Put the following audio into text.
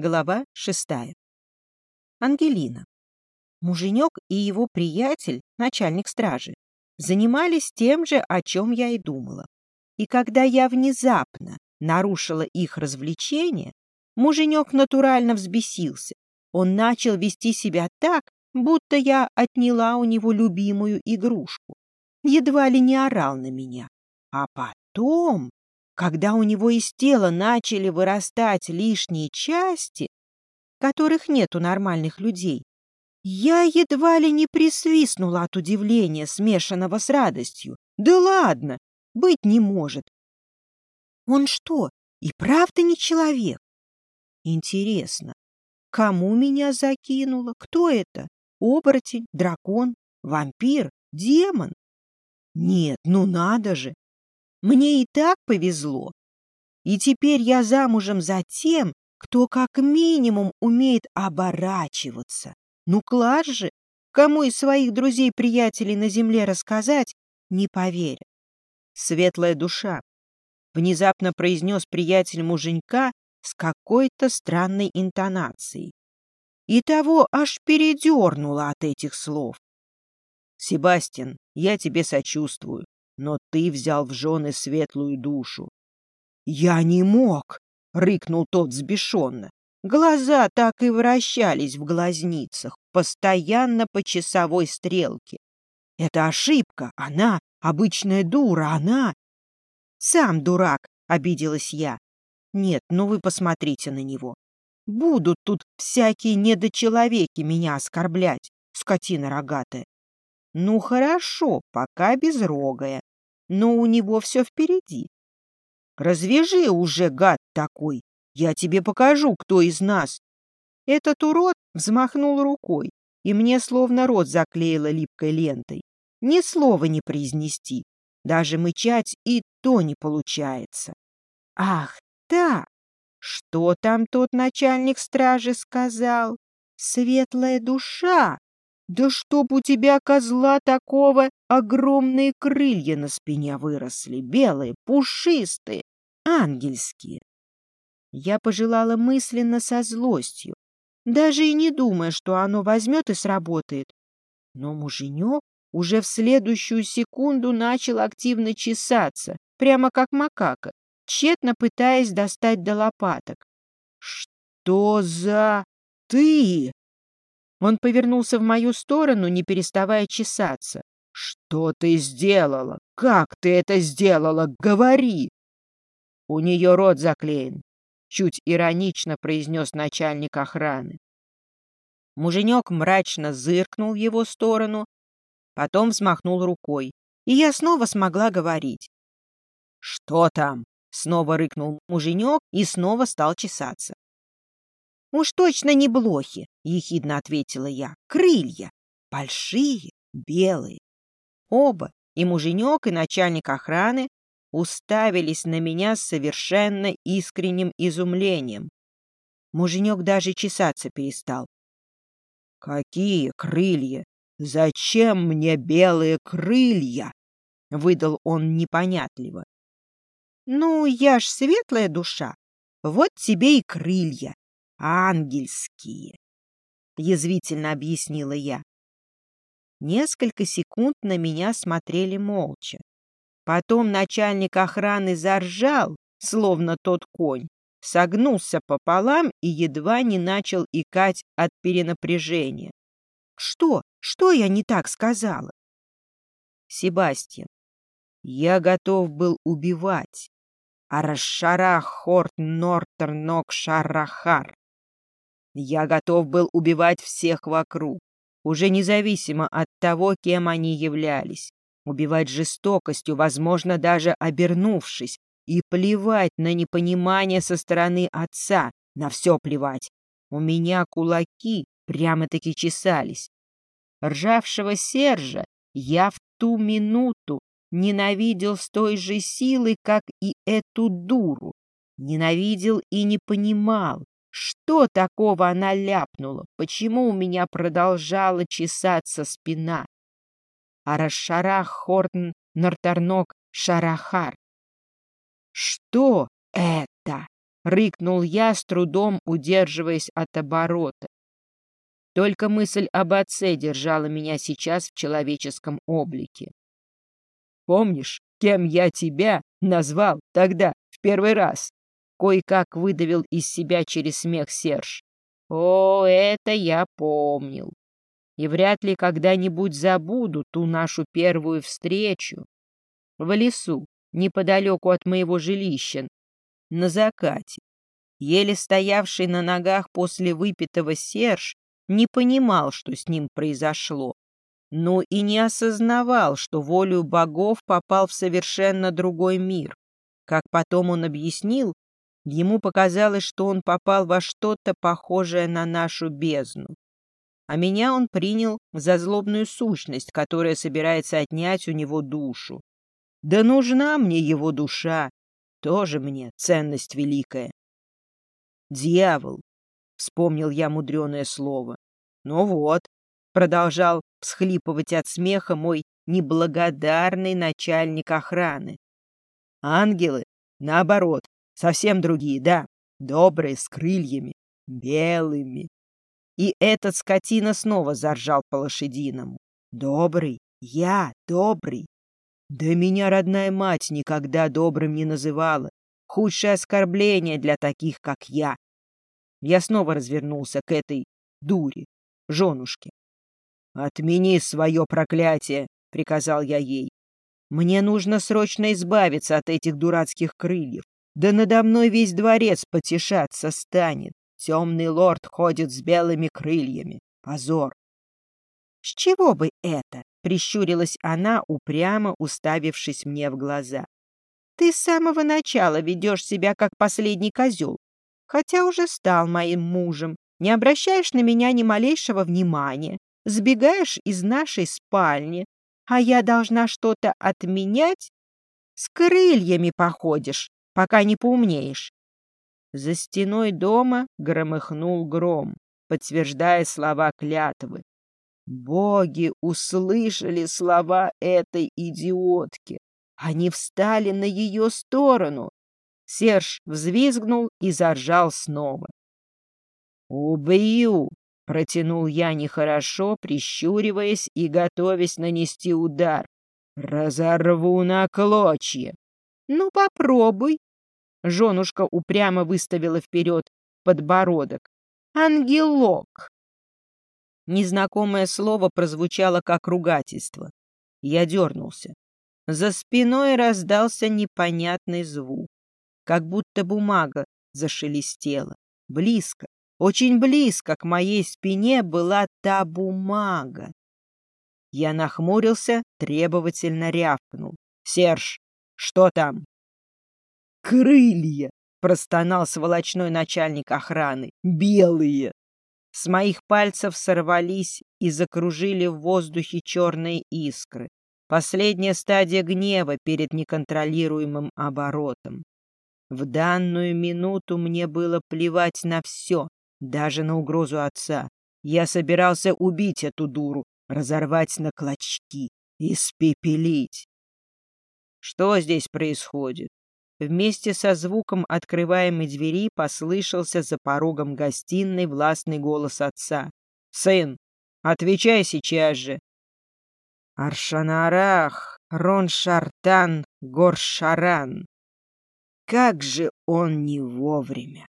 Глава шестая. Ангелина. Муженек и его приятель, начальник стражи, занимались тем же, о чем я и думала. И когда я внезапно нарушила их развлечение, муженек натурально взбесился. Он начал вести себя так, будто я отняла у него любимую игрушку. Едва ли не орал на меня. А потом когда у него из тела начали вырастать лишние части, которых нет у нормальных людей, я едва ли не присвистнула от удивления, смешанного с радостью. Да ладно, быть не может. Он что, и правда не человек? Интересно, кому меня закинуло? Кто это? Оборотень, дракон, вампир, демон? Нет, ну надо же! Мне и так повезло. И теперь я замужем за тем, кто как минимум умеет оборачиваться. Ну, класс же! Кому из своих друзей-приятелей на земле рассказать, не поверят. Светлая душа, внезапно произнес приятель муженька с какой-то странной интонацией. И того аж передернуло от этих слов. «Себастьян, я тебе сочувствую но ты взял в жены светлую душу. — Я не мог! — рыкнул тот взбешенно. Глаза так и вращались в глазницах, постоянно по часовой стрелке. Это ошибка, она обычная дура, она... Сам дурак, обиделась я. Нет, ну вы посмотрите на него. Будут тут всякие недочеловеки меня оскорблять, скотина рогатая. Ну хорошо, пока безрогая но у него все впереди. Развяжи уже, гад такой, я тебе покажу, кто из нас. Этот урод взмахнул рукой, и мне словно рот заклеило липкой лентой. Ни слова не произнести, даже мычать и то не получается. Ах, да! Что там тот начальник стражи сказал? Светлая душа! Да чтоб у тебя, козла такого, огромные крылья на спине выросли, белые, пушистые, ангельские. Я пожелала мысленно со злостью, даже и не думая, что оно возьмет и сработает. Но муженек уже в следующую секунду начал активно чесаться, прямо как макака, тщетно пытаясь достать до лопаток. «Что за... ты?» Он повернулся в мою сторону, не переставая чесаться. «Что ты сделала? Как ты это сделала? Говори!» «У нее рот заклеен», — чуть иронично произнес начальник охраны. Муженек мрачно зыркнул в его сторону, потом взмахнул рукой, и я снова смогла говорить. «Что там?» — снова рыкнул муженек и снова стал чесаться. «Уж точно не блохи», — ехидно ответила я. «Крылья. Большие, белые». Оба, и муженек, и начальник охраны, уставились на меня с совершенно искренним изумлением. Муженек даже чесаться перестал. «Какие крылья? Зачем мне белые крылья?» — выдал он непонятливо. «Ну, я ж светлая душа, вот тебе и крылья», ангельские, — язвительно объяснила я. Несколько секунд на меня смотрели молча. Потом начальник охраны заржал, словно тот конь, согнулся пополам и едва не начал икать от перенапряжения. Что? Что я не так сказала? Себастьян, я готов был убивать. А расшарах хорт нортернок шарахар. Я готов был убивать всех вокруг, уже независимо от того, кем они являлись. Убивать жестокостью, возможно, даже обернувшись, и плевать на непонимание со стороны отца, на все плевать. У меня кулаки прямо-таки чесались. Ржавшего Сержа я в ту минуту ненавидел с той же силой, как и эту дуру. Ненавидел и не понимал, что такого она ляпнула? Почему у меня продолжала чесаться спина? А расшарах Хортн Нартарнок Шарахар. Что это? рыкнул я, с трудом удерживаясь от оборота. Только мысль об отце держала меня сейчас в человеческом облике. Помнишь, кем я тебя назвал тогда, в первый раз? Кое-как выдавил из себя через смех Серж. О, это я помнил. И вряд ли когда-нибудь забуду ту нашу первую встречу. В лесу, неподалеку от моего жилища, на закате. Еле стоявший на ногах после выпитого Серж не понимал, что с ним произошло, но и не осознавал, что волю богов попал в совершенно другой мир. Как потом он объяснил, ему показалось, что он попал во что-то похожее на нашу бездну. А меня он принял за злобную сущность, которая собирается отнять у него душу. Да нужна мне его душа, тоже мне ценность великая. Дьявол, вспомнил я мудреное слово. Ну вот, продолжал всхлипывать от смеха мой неблагодарный начальник охраны. Ангелы, наоборот, совсем другие, да, добрые, с крыльями, белыми. И этот скотина снова заржал по-лошадиному. Добрый, я добрый. Да меня родная мать никогда добрым не называла. Худшее оскорбление для таких, как я. Я снова развернулся к этой дуре, женушке. «Отмени свое проклятие!» — приказал я ей. «Мне нужно срочно избавиться от этих дурацких крыльев. Да надо мной весь дворец потешаться станет. Темный лорд ходит с белыми крыльями. Позор!» «С чего бы это?» — прищурилась она, упрямо уставившись мне в глаза. «Ты с самого начала ведешь себя как последний козел, хотя уже стал моим мужем, не обращаешь на меня ни малейшего внимания, сбегаешь из нашей спальни, а я должна что-то отменять? С крыльями походишь, пока не поумнеешь». За стеной дома громыхнул гром, подтверждая слова клятвы. Боги услышали слова этой идиотки. Они встали на ее сторону. Серж взвизгнул и заржал снова. «Убью!» — протянул я нехорошо, прищуриваясь и готовясь нанести удар. «Разорву на клочья!» «Ну, попробуй!» Женушка упрямо выставила вперед подбородок. «Ангелок!» Незнакомое слово прозвучало как ругательство. Я дернулся. За спиной раздался непонятный звук, как будто бумага зашелестела. Близко, очень близко к моей спине была та бумага. Я нахмурился, требовательно рявкнул. «Серж, что там?» «Крылья!» — простонал сволочной начальник охраны. «Белые!» С моих пальцев сорвались и закружили в воздухе черные искры. Последняя стадия гнева перед неконтролируемым оборотом. В данную минуту мне было плевать на все, даже на угрозу отца. Я собирался убить эту дуру, разорвать на клочки, испепелить. Что здесь происходит? Вместе со звуком открываемой двери послышался за порогом гостиной властный голос отца. «Сын, отвечай сейчас же!» «Аршанарах, Роншартан, Горшаран!» Как же он не вовремя!